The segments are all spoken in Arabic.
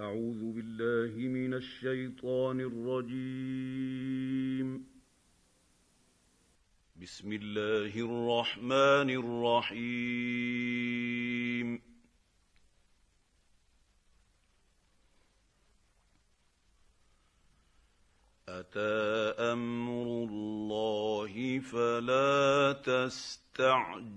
أعوذ بالله من الشيطان الرجيم. بسم الله الرحمن الرحيم. أتى أمر الله فلا تستعجلوه.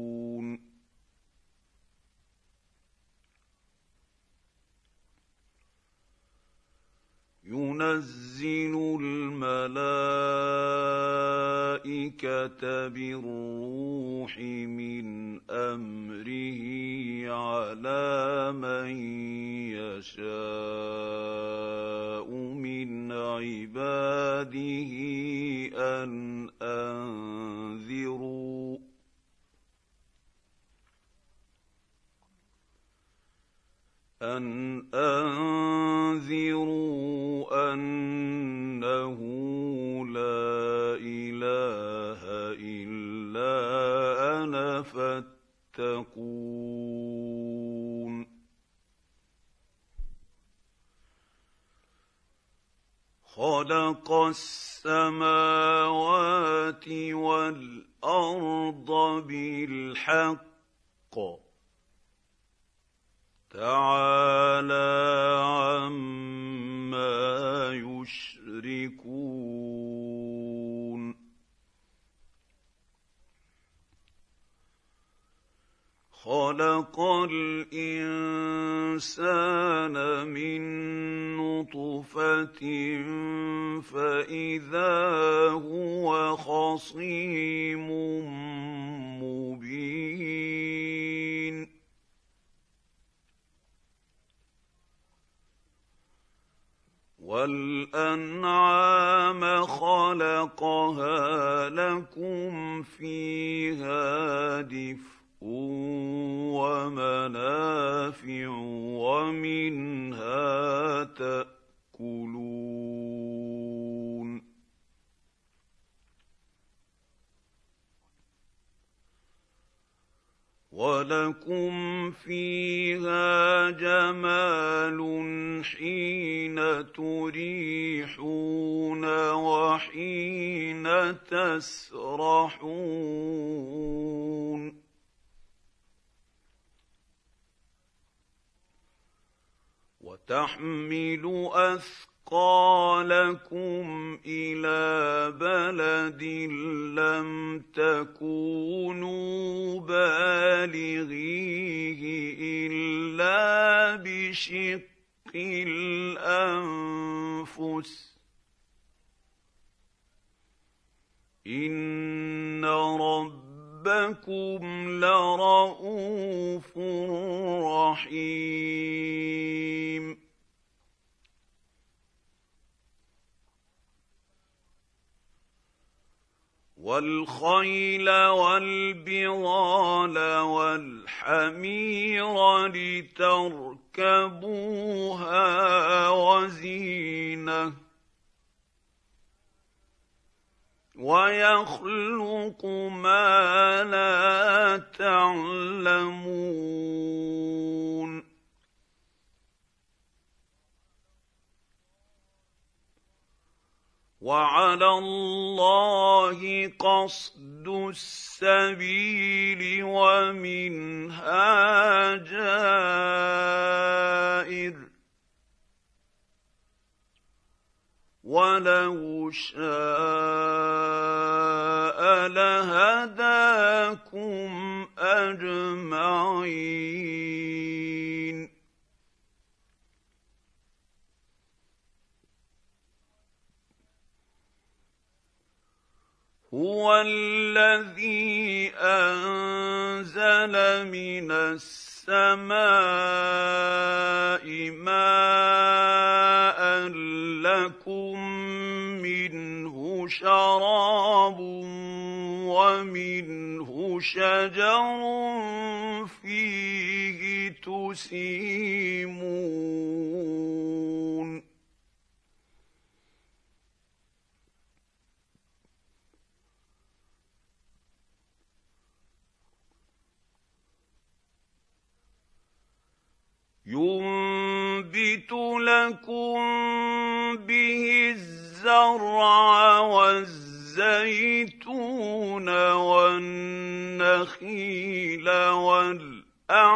ينزل الملائكة بالروح من أمره على من يشاء من عباده أن أنذروا. أن أنذروا فاتقون خلق السماوات والأرض بالحق. تعالى عما يشركون. خلق الإنسان من نطفة فإذا هو خصيم مبين. والانعام خلقها لكم فيها دفء ومنافع ومنها تأكلون. ولكم فيها جمال حين تريحون وحين تسرحون. وتحمل أثقالكم إلى بلد لم تكونوا بالغيه إلا بشق الأنفس. إن ربكم لرءوف رحيم. والخيل والبغال والحمير لتركبوها وزينه ويخلق ما لا تعلمون وعلى الله قصد السبيل ومنها جائر. ولو شاء لهداكم أجمعين. هو الذي أنزل من السماء ماء لكم منه شراب ومنه شجر فيه تسيمون.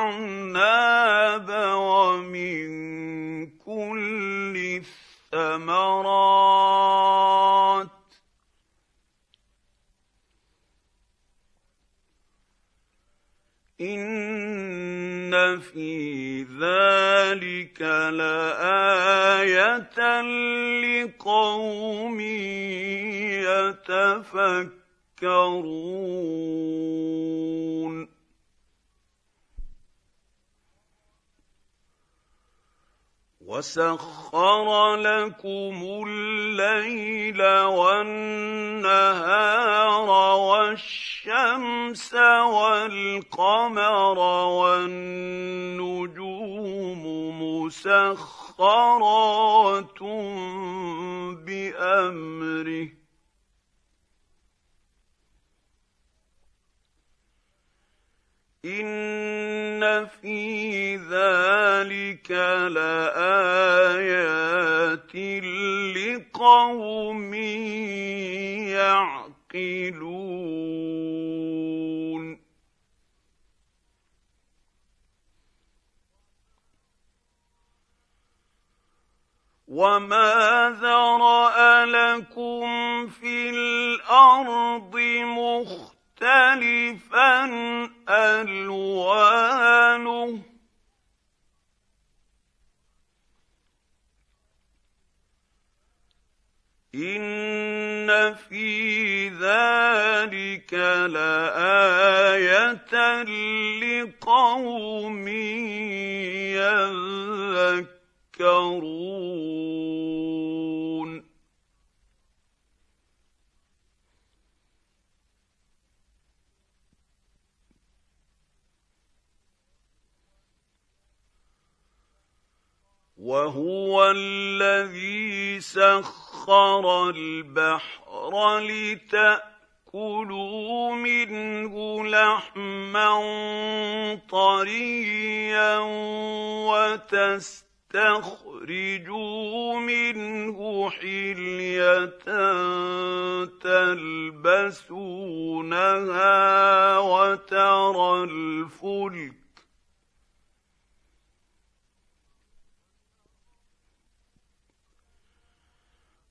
والاعناب ومن كل الثمرات ان في ذلك لايه لقوم يتفكرون وسخر لكم الليل والنهار والشمس والقمر والنجوم مسخرات بامره ان في ذلك لايات لقوم يعقلون وما ذرا لكم في الأرض مختلفا مختلفا ان في ذلك لايه لقوم يذكرون وهو الذي سخر البحر لتأكلوا منه لحما طريا وتستخرجوا منه حلية تلبسونها وترى الفلك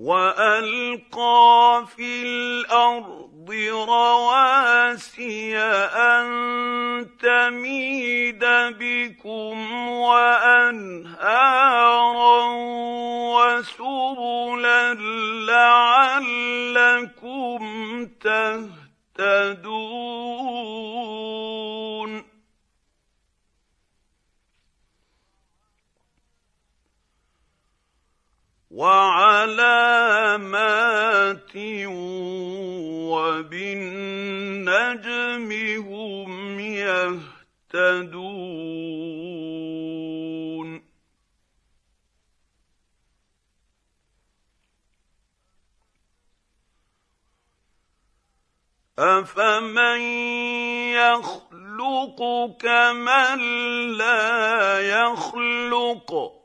والقى في الأرض رواسي ان تميد بكم وانهارا وسبلا لعلكم تهتدون وعلامات وبالنجم هم يهتدون افمن يخلق كمن لا يخلق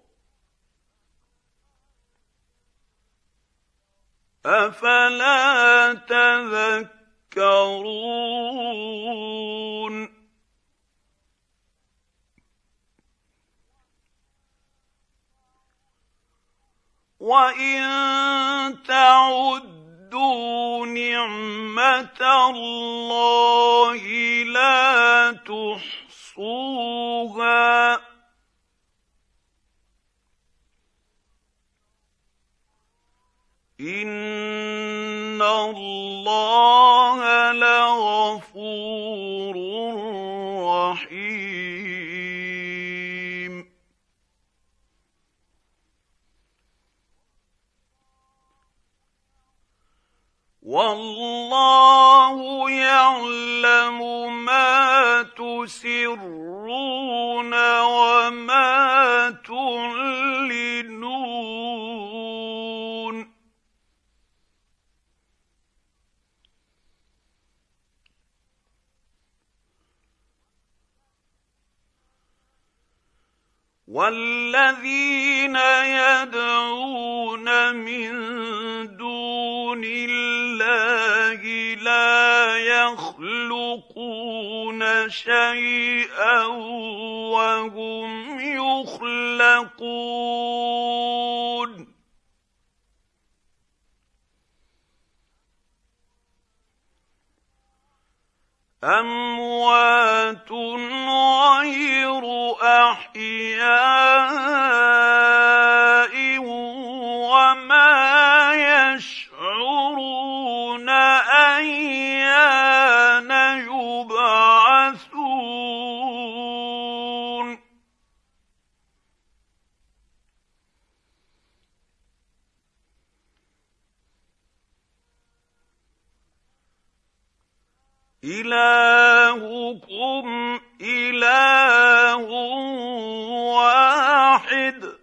أفلا تذكرون؟ وإن تعدوا نعمة الله لا تحصوها. ان الله لغفور رحيم والله يعلم ما تسرون شيئا وهم يخلقون. أموات غير أحياء. إلهكم إله واحد.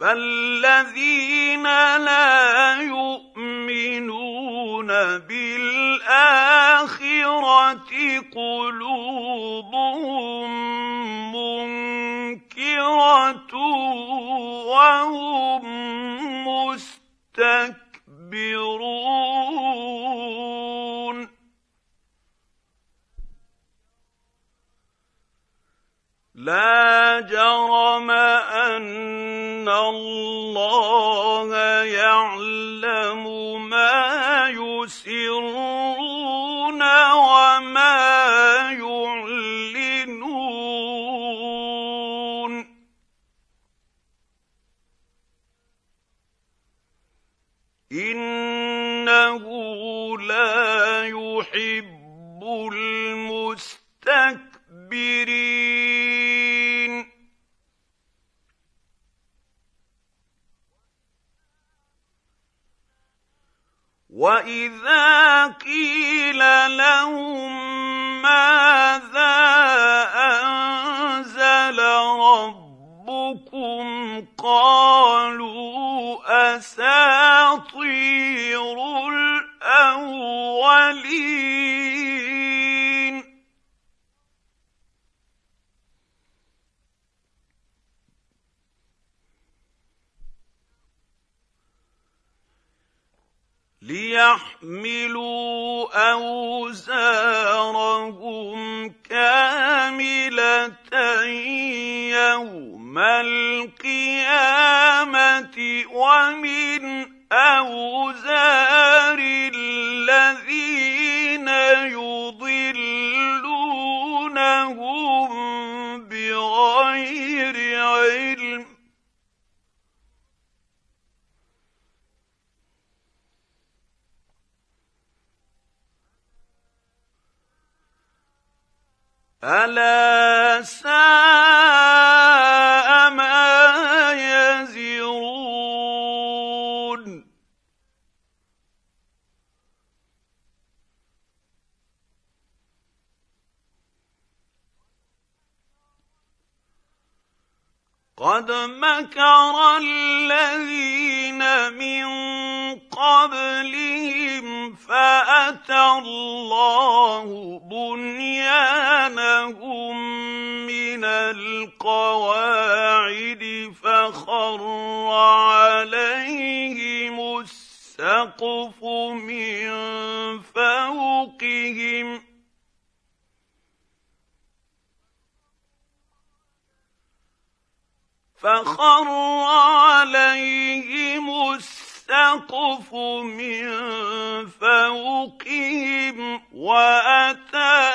فالذين لا يؤمنون بالآخرة قلوبهم منكرة وهم مستكبرون لا جرم أن الله يعلم ما يسرون. إنه لا يحب المستكبرين. وإذا قيل لهم ماذا أنزل ربكم قالوا اساطير الأولين. ليحملوا اوزارهم كامله يوم القيامه ومن اوزار الذين يضلونهم بغير علم ألا ساء قد مكر الذين من قبلهم فاتى الله بنيانهم من القواعد فخر عليهم السقف من فوقهم فخر عليهم السقف من فوقهم وأتاهم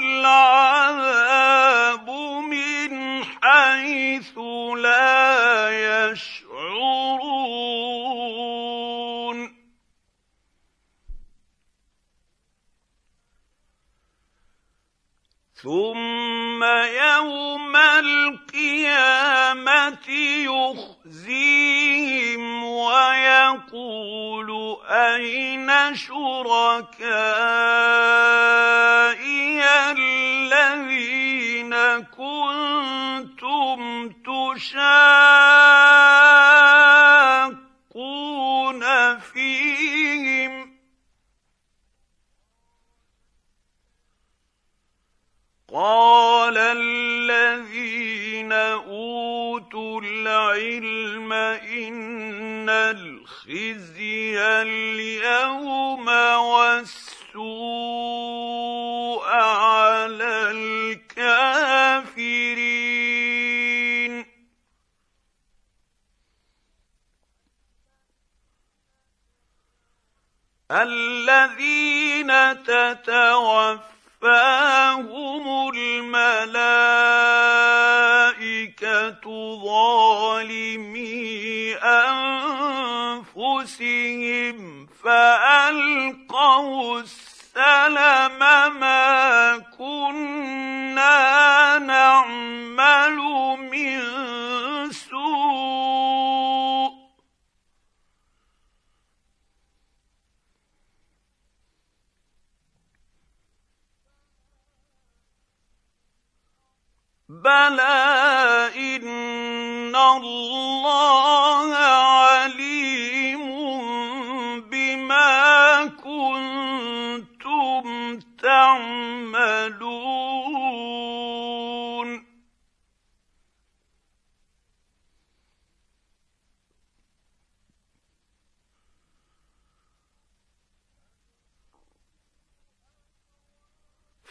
العذاب من حيث لا يشعرون. ثم يوم القيامه يخزيهم ويقول اين شركائي الذين كنتم تشاقون اليوم والسوء على الكافرين. الذين تتوفى توفاهم ظالمي أنفسهم فألقوا السلم ما كنا نعمل من سوء. بلى الله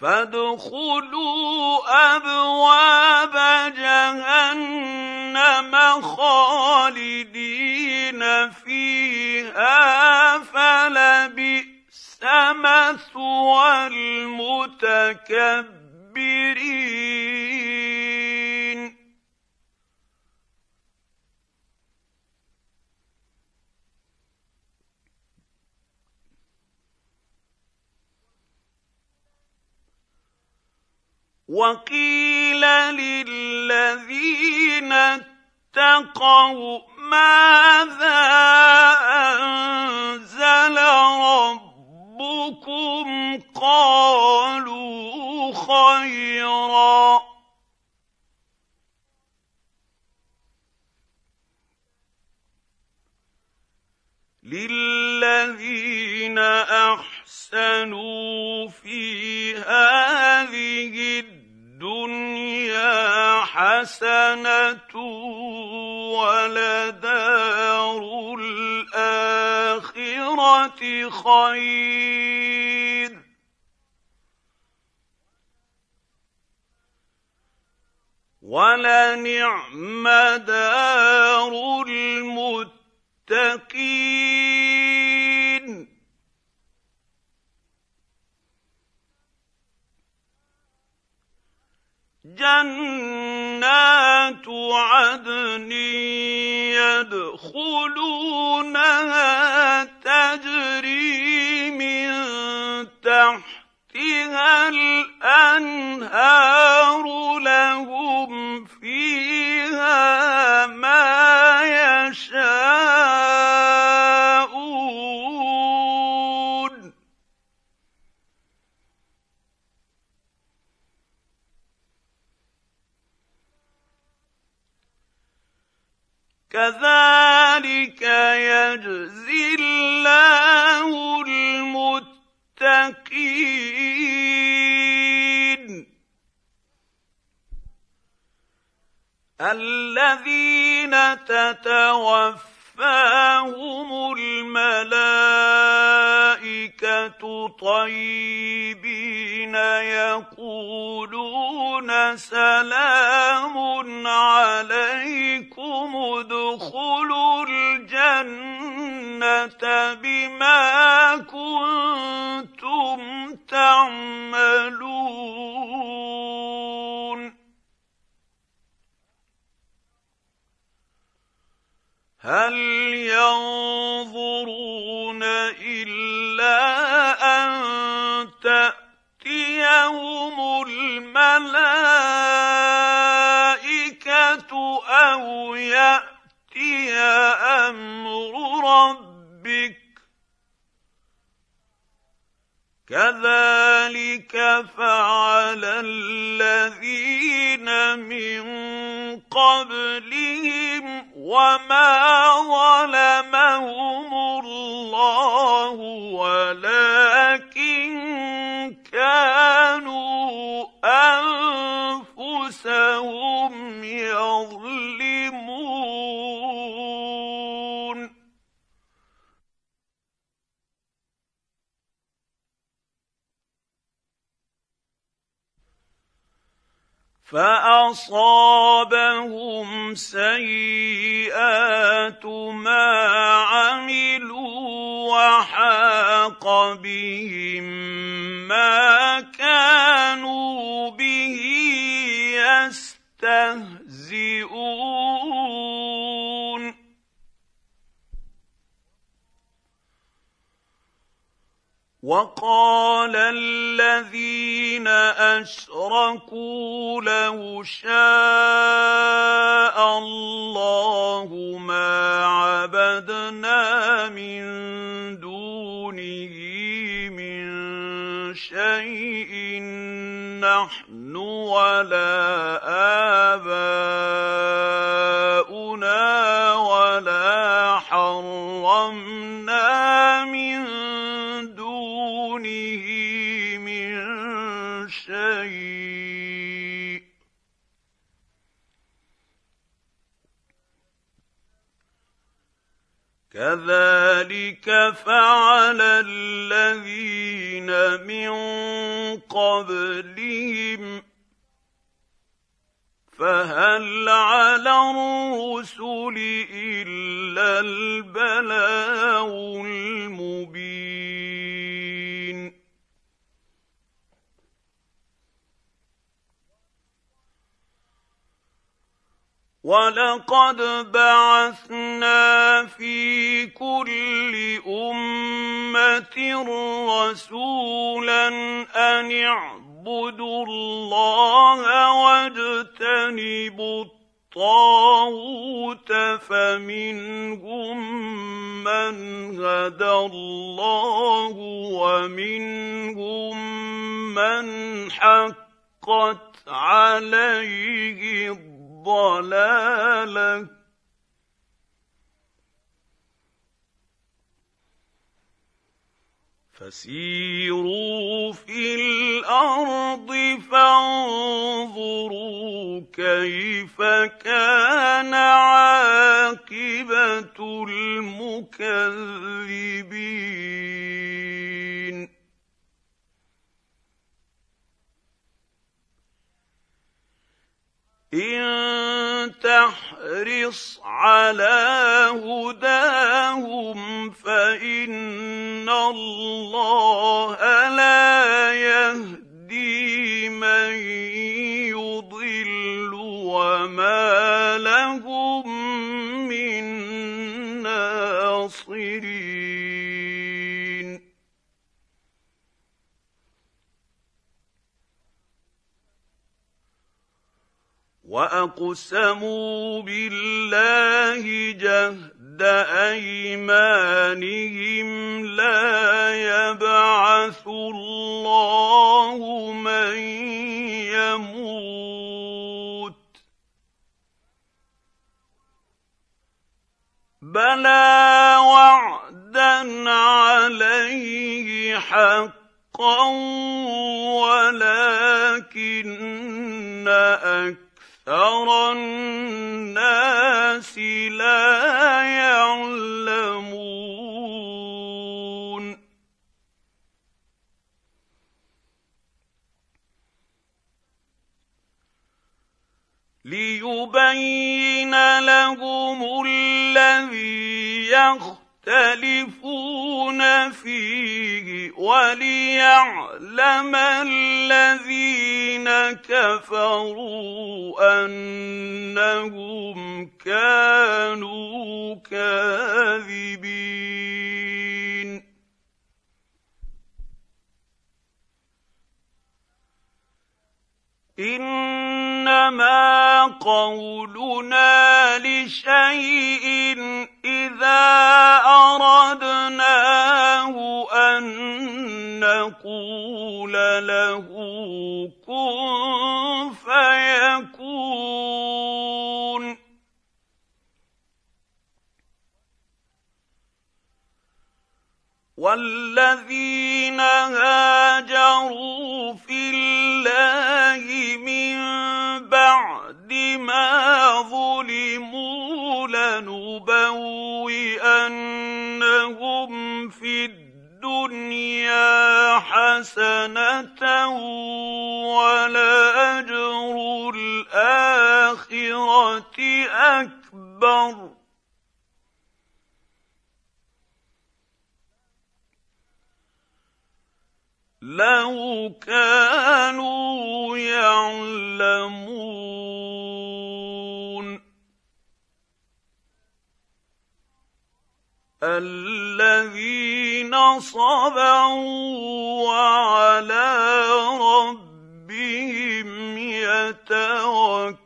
فادخلوا أبواب جهنم خالدين فيها فلبئس مثوى المتكبرين. وقيل للذين اتقوا ماذا انزل ربكم قالوا خيرا للذين احسنوا في هذه الدنيا حسنه ولدار الاخره خير. ولنعم دار المتقين جنات عدن يدخلونها تجري من تحتها الأنهار لهم فيها ما يشاءون كذلك يجزي الله المتقين. الذين تتوفاهم الملائكه طيبين يقولون سلام عليكم ادخلوا الجنه بما كنتم تعملون هل ينظرون إلا أن تأتيهم الملائكة أو يأتي أمر ربك؟ كذلك فعل الذين من قبلهم وما ظلمهم الله ولكن فأصابهم سيئات ما عملوا وحاق بهم ما كانوا به يستهزئون. وقال الذين أشركوا لو شاء الله ما عبدنا من دونه من شيء نحن ولا آباؤنا رسولا أن اعبدوا الله واجتنبوا الطاغوت فمنهم من هدى الله ومنهم من حقت عليه الضلالة فسيروا في الأرض فانظروا كيف كان عاقبة المكذبين. إن تحرص على هداهم فإن الله لا يهدي من يضل وما لهم من ناصرين. وأقسموا بالله جهد أيمانهم لا يبعث الله من يموت. بلى وعدا عليه حقا ولكن أكثر أكثر الناس لا يعلمون ليبين لهم الذي يختلفون فيه وليعلم الذين كفروا أنهم كانوا كاذبين. إنما قولنا لشيء إذا أردناه أن نقول له كن فيكون. والذين هاجروا في الله من بعد ما ظلموا لنبوئنهم في الدنيا حسنه ولاجر الاخره اكبر لو كانوا يعلمون الذين صبروا وعلى ربهم يتوكلون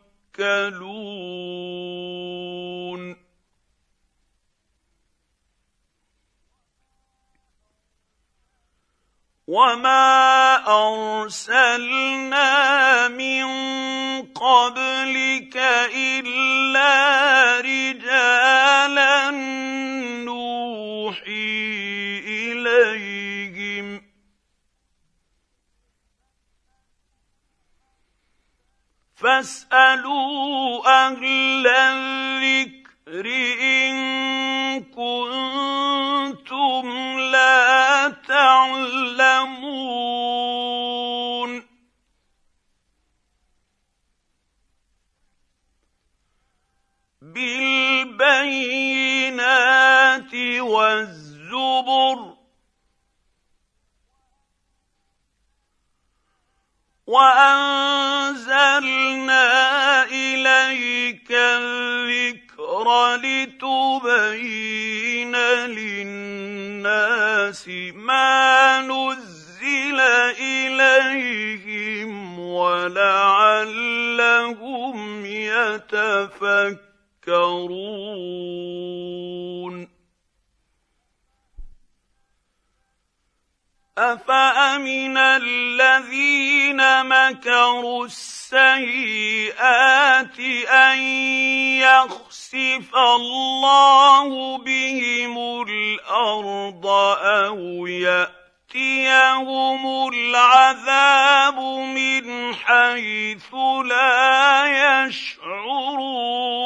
وما ارسلنا من قبلك الا رجالا نوحي اليهم فاسالوا أهل الذكر ان كنتم لا تعلمون بالبينات والزبر وأنزلنا إليك الذكر لتبين للناس ما نزل إليهم ولعلهم يتفكرون أفأمن الذين مكروا السيئات أن يخسف الله بهم الأرض أو يأتيهم العذاب من حيث لا يشعرون؟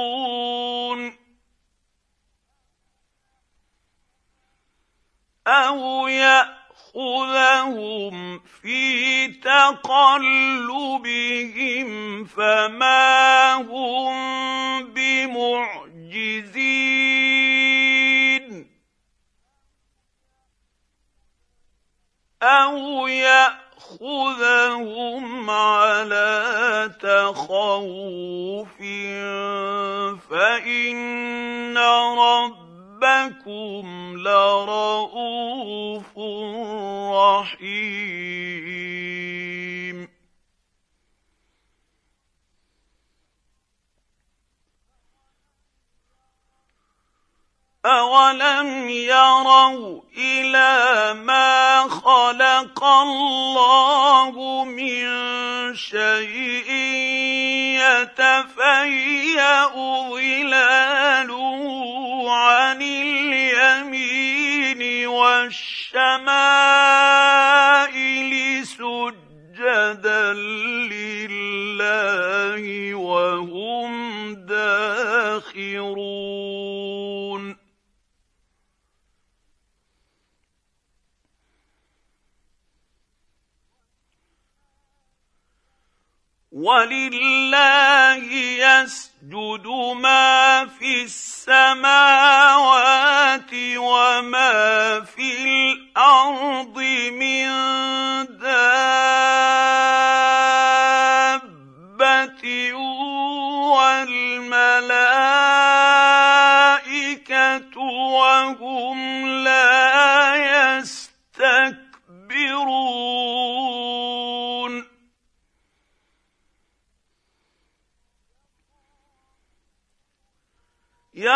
أو ياخذهم في تقلبهم فما هم بمعجزين أو ياخذهم على تخوف فان رب ربكم لرءوف رحيم. اولم يروا إلى ما خلق الله من شيء يتفيا ظلاله عن اليمين والشمائل ولله يسجد ما في السماوات وما في الأرض من دابة والملائكة وهم لا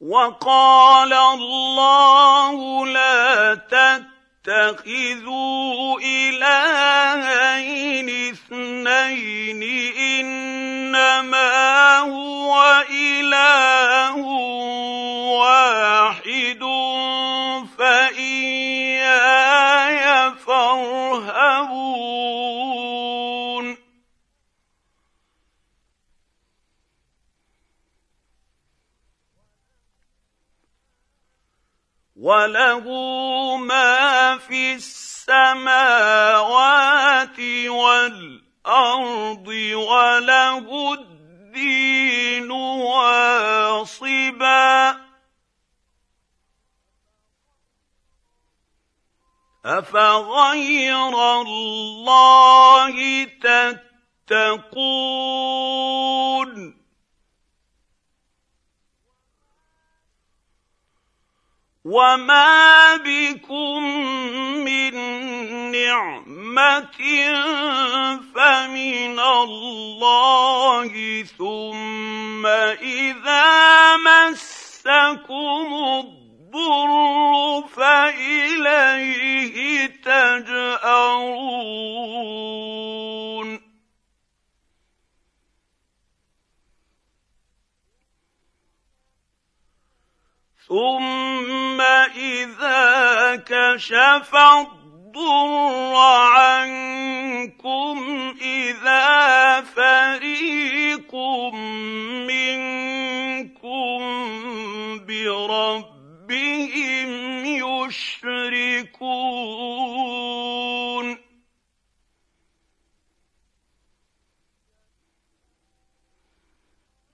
وقال الله لا تتخذوا إلهين اثنين إنما هو إله واحد فإياي فارهبون. وله ما في السماوات والارض وله الدين واصبا افغير الله تتقون وما بكم من نعمه فمن الله ثم اذا مسكم الضر فاليه تجارون كشف الضر عنكم إذا فريق منكم بربهم يشركون.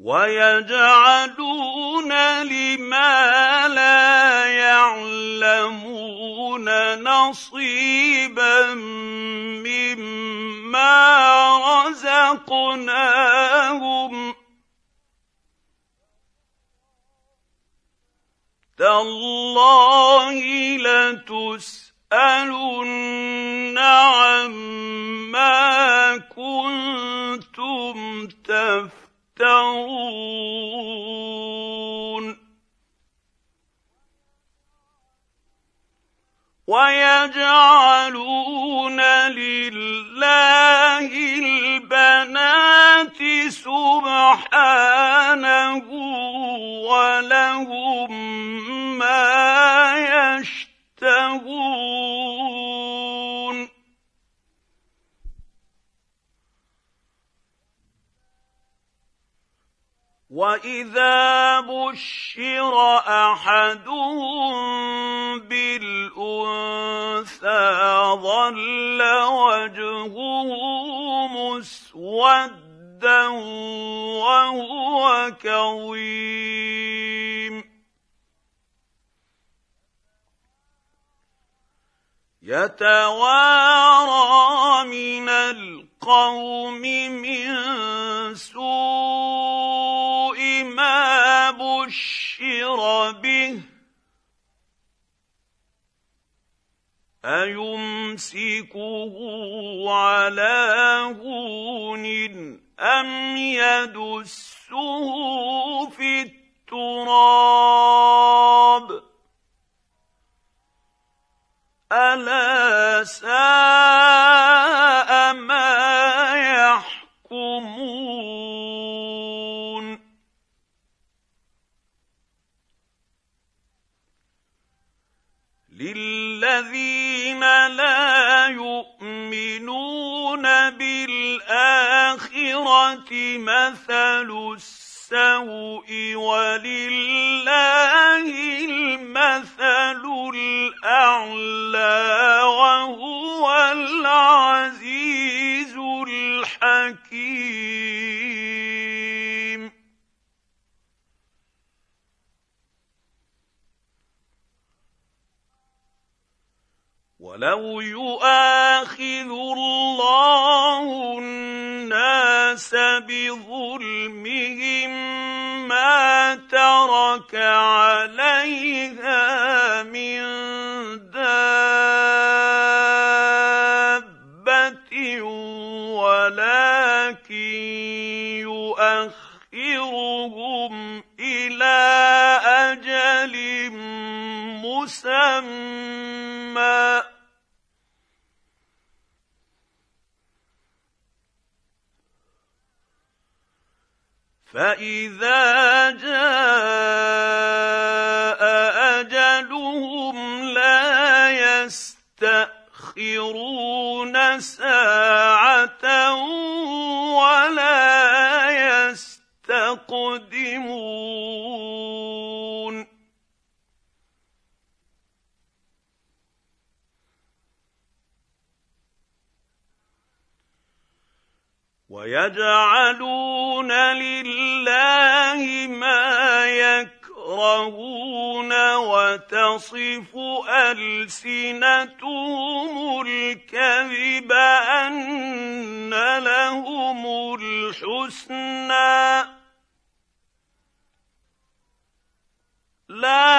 ويجعلون لما لا يعلمون نصيبا مما رزقناهم. تالله لتسألن عما كنتم تفعلون. تفترون. ويجعلون لله البنات سبحانه ولهم ما يشتهون. واذا بشر احدهم بالانثى ظل وجهه مسودا وهو كظيم يتوارى من القوم من ايمسكه على هون ام يدسه في التراب الا ساء ما مثل السوء ولله المثل الاعلى وهو العزيز الحكيم ولو يؤاخذ الله بظلمهم ما ترك عليها من فاذا جاء اجلهم لا يستاخرون ساعه ولا يستقدمون ويجعلون لله ما يكرهون وتصف ألسنتهم الكذب أن لهم الحسنى. لا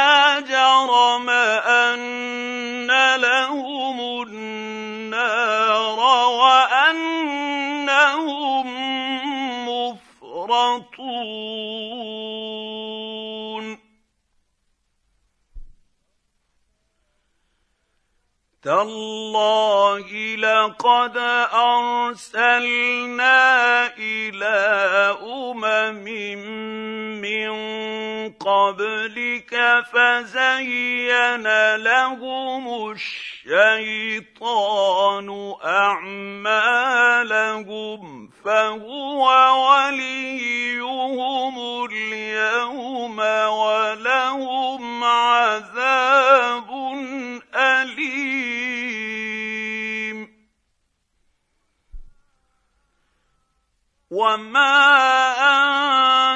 مفرطون تالله لقد أرسلنا إلى أمم من قبلك فزين لهم الشيطان أعمالهم فهو وليهم اليوم ولهم عذاب أليم. وما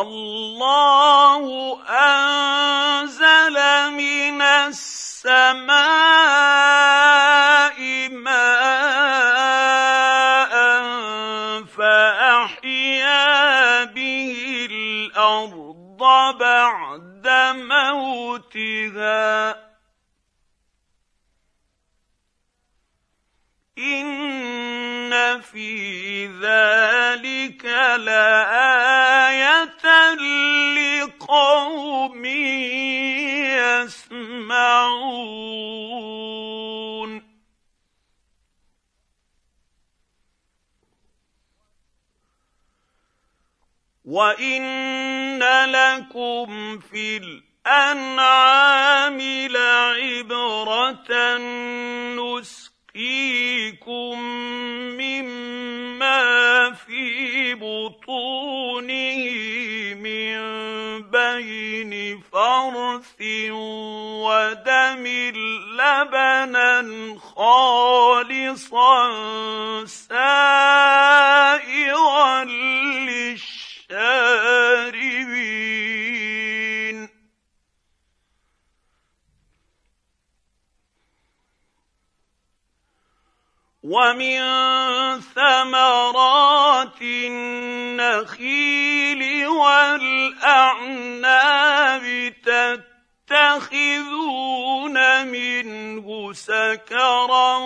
والله أنزل من السماء ماء فأحيا به الأرض بعد موتها. إن في ذلك لآية لقوم يسمعون. وان لكم في الانعام لعبره نسقيكم مما في بطونه من بين فرث ودم لبنا خالصا سائغا للشاربين. ومن ثمرات النخيل والأعناب تتخذون منه سكرا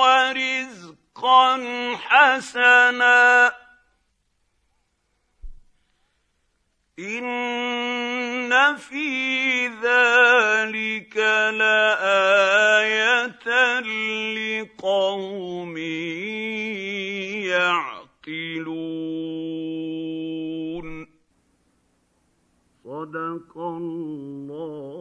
ورزقا رزقا حسنا. ان في ذلك لايه لقوم يعقلون صدق الله